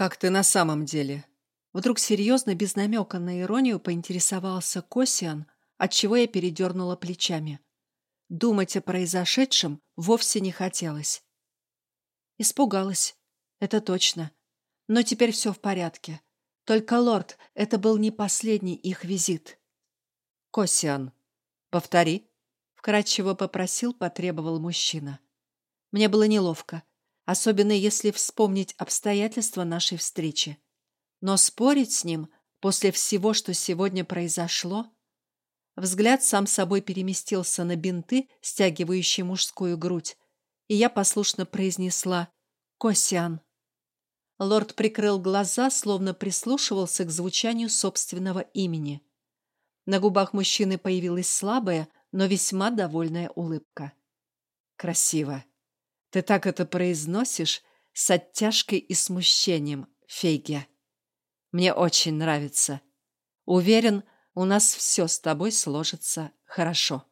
«Как ты на самом деле?» Вдруг серьезно, без намека на иронию, поинтересовался Косиан, отчего я передернула плечами. Думать о произошедшем вовсе не хотелось. Испугалась, это точно. Но теперь все в порядке. Только, лорд, это был не последний их визит. «Косиан, повтори», — вкратчиво попросил, потребовал мужчина. Мне было неловко, особенно если вспомнить обстоятельства нашей встречи. Но спорить с ним после всего, что сегодня произошло... Взгляд сам собой переместился на бинты, стягивающие мужскую грудь, и я послушно произнесла «Косян». Лорд прикрыл глаза, словно прислушивался к звучанию собственного имени. На губах мужчины появилась слабая, но весьма довольная улыбка. «Красиво. Ты так это произносишь с оттяжкой и смущением, Фейге». Мне очень нравится. Уверен, у нас все с тобой сложится хорошо.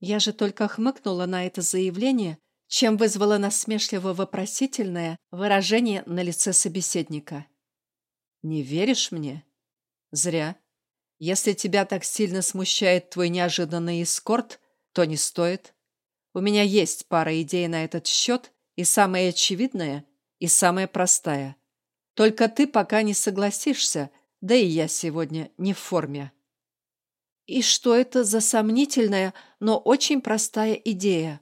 Я же только хмыкнула на это заявление, чем вызвало насмешливо-вопросительное выражение на лице собеседника. «Не веришь мне?» «Зря. Если тебя так сильно смущает твой неожиданный эскорт, то не стоит. У меня есть пара идей на этот счет, и самая очевидная, и самая простая. Только ты пока не согласишься, да и я сегодня не в форме. И что это за сомнительная, но очень простая идея?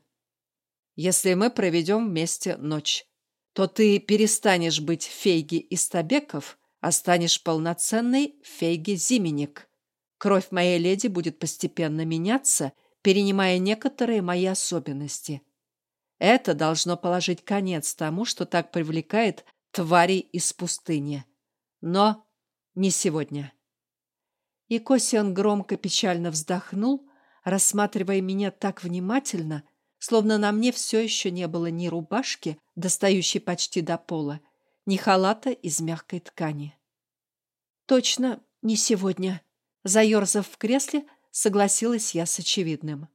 Если мы проведем вместе ночь, то ты перестанешь быть фейги из табеков, а станешь полноценной фейги-зименник. Кровь моей леди будет постепенно меняться, перенимая некоторые мои особенности. Это должно положить конец тому, что так привлекает тварей из пустыни. Но не сегодня. И Косиан громко печально вздохнул, рассматривая меня так внимательно, словно на мне все еще не было ни рубашки, достающей почти до пола, ни халата из мягкой ткани. «Точно не сегодня», — заерзав в кресле, согласилась я с очевидным.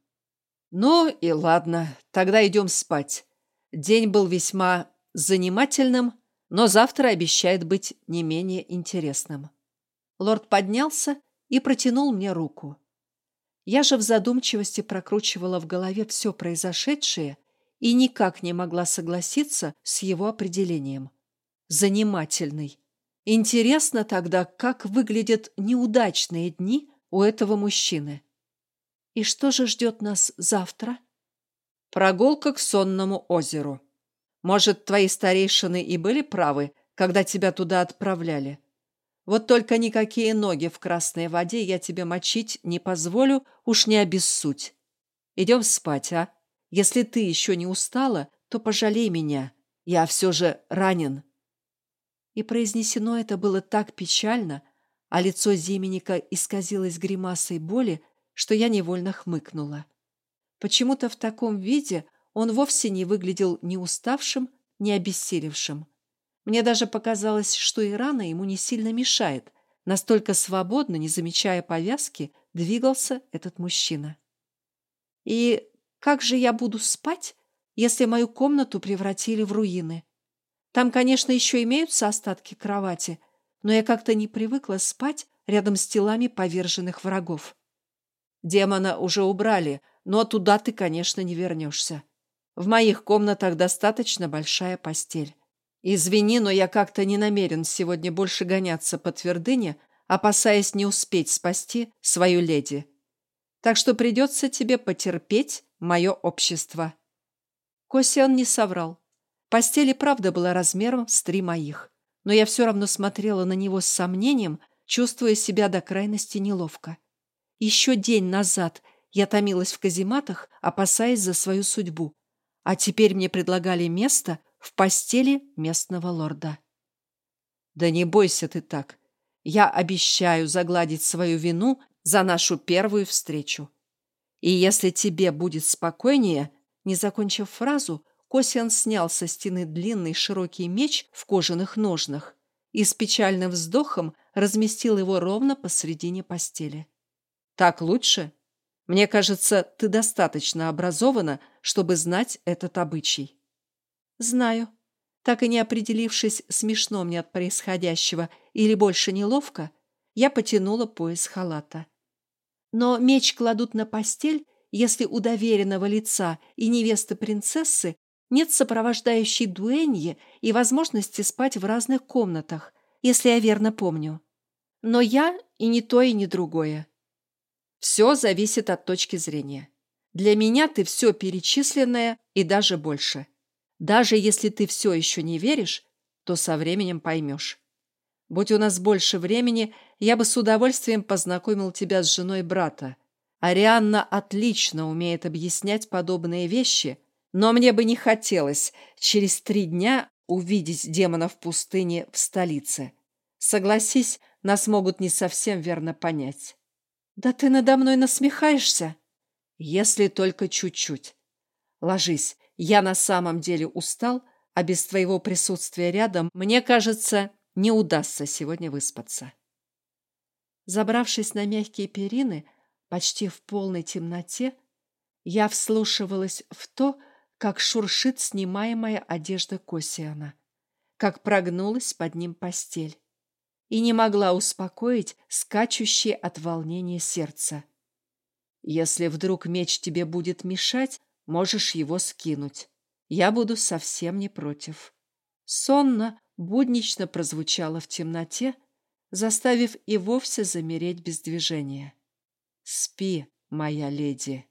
«Ну и ладно, тогда идем спать. День был весьма занимательным, но завтра обещает быть не менее интересным. Лорд поднялся и протянул мне руку. Я же в задумчивости прокручивала в голове все произошедшее и никак не могла согласиться с его определением. Занимательный. Интересно тогда, как выглядят неудачные дни у этого мужчины. И что же ждет нас завтра? Прогулка к сонному озеру. Может, твои старейшины и были правы, когда тебя туда отправляли? Вот только никакие ноги в красной воде я тебе мочить не позволю, уж не обессудь. Идем спать, а? Если ты еще не устала, то пожалей меня. Я все же ранен». И произнесено это было так печально, а лицо Зименника исказилось гримасой боли, что я невольно хмыкнула. Почему-то в таком виде он вовсе не выглядел ни уставшим, ни обессилевшим. Мне даже показалось, что и рана ему не сильно мешает. Настолько свободно, не замечая повязки, двигался этот мужчина. И как же я буду спать, если мою комнату превратили в руины? Там, конечно, еще имеются остатки кровати, но я как-то не привыкла спать рядом с телами поверженных врагов. Демона уже убрали, но туда ты, конечно, не вернешься. В моих комнатах достаточно большая постель. Извини, но я как-то не намерен сегодня больше гоняться по твердыне, опасаясь не успеть спасти свою леди. Так что придется тебе потерпеть мое общество». Косиан не соврал. Постель и правда была размером с три моих, но я все равно смотрела на него с сомнением, чувствуя себя до крайности неловко. Еще день назад я томилась в казематах, опасаясь за свою судьбу, а теперь мне предлагали место в постели местного лорда. Да не бойся ты так. Я обещаю загладить свою вину за нашу первую встречу. И если тебе будет спокойнее, не закончив фразу, Косиан снял со стены длинный широкий меч в кожаных ножнах и с печальным вздохом разместил его ровно посредине постели. Так лучше? Мне кажется, ты достаточно образована, чтобы знать этот обычай. Знаю. Так и не определившись, смешно мне от происходящего или больше неловко, я потянула пояс халата. Но меч кладут на постель, если у доверенного лица и невесты принцессы нет сопровождающей дуэньи и возможности спать в разных комнатах, если я верно помню. Но я и не то, и не другое. Все зависит от точки зрения. Для меня ты все перечисленное и даже больше. Даже если ты все еще не веришь, то со временем поймешь. Будь у нас больше времени, я бы с удовольствием познакомил тебя с женой брата. Арианна отлично умеет объяснять подобные вещи, но мне бы не хотелось через три дня увидеть демона в пустыне в столице. Согласись, нас могут не совсем верно понять. Да ты надо мной насмехаешься? Если только чуть-чуть. Ложись, я на самом деле устал, а без твоего присутствия рядом, мне кажется, не удастся сегодня выспаться. Забравшись на мягкие перины, почти в полной темноте, я вслушивалась в то, как шуршит снимаемая одежда Косиана, как прогнулась под ним постель, и не могла успокоить скачущее от волнения сердце. Если вдруг меч тебе будет мешать, можешь его скинуть. Я буду совсем не против. Сонно, буднично прозвучало в темноте, заставив и вовсе замереть без движения. Спи, моя леди.